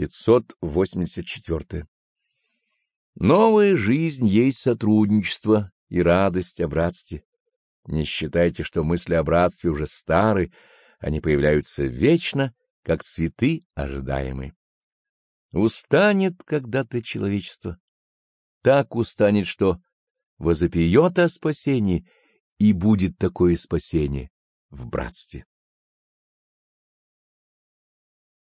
584. Новая жизнь есть сотрудничество и радость о братстве. Не считайте, что мысли о братстве уже стары, они появляются вечно, как цветы ожидаемые. Устанет когда-то человечество. Так устанет, что возопьет о спасении, и будет такое спасение в братстве.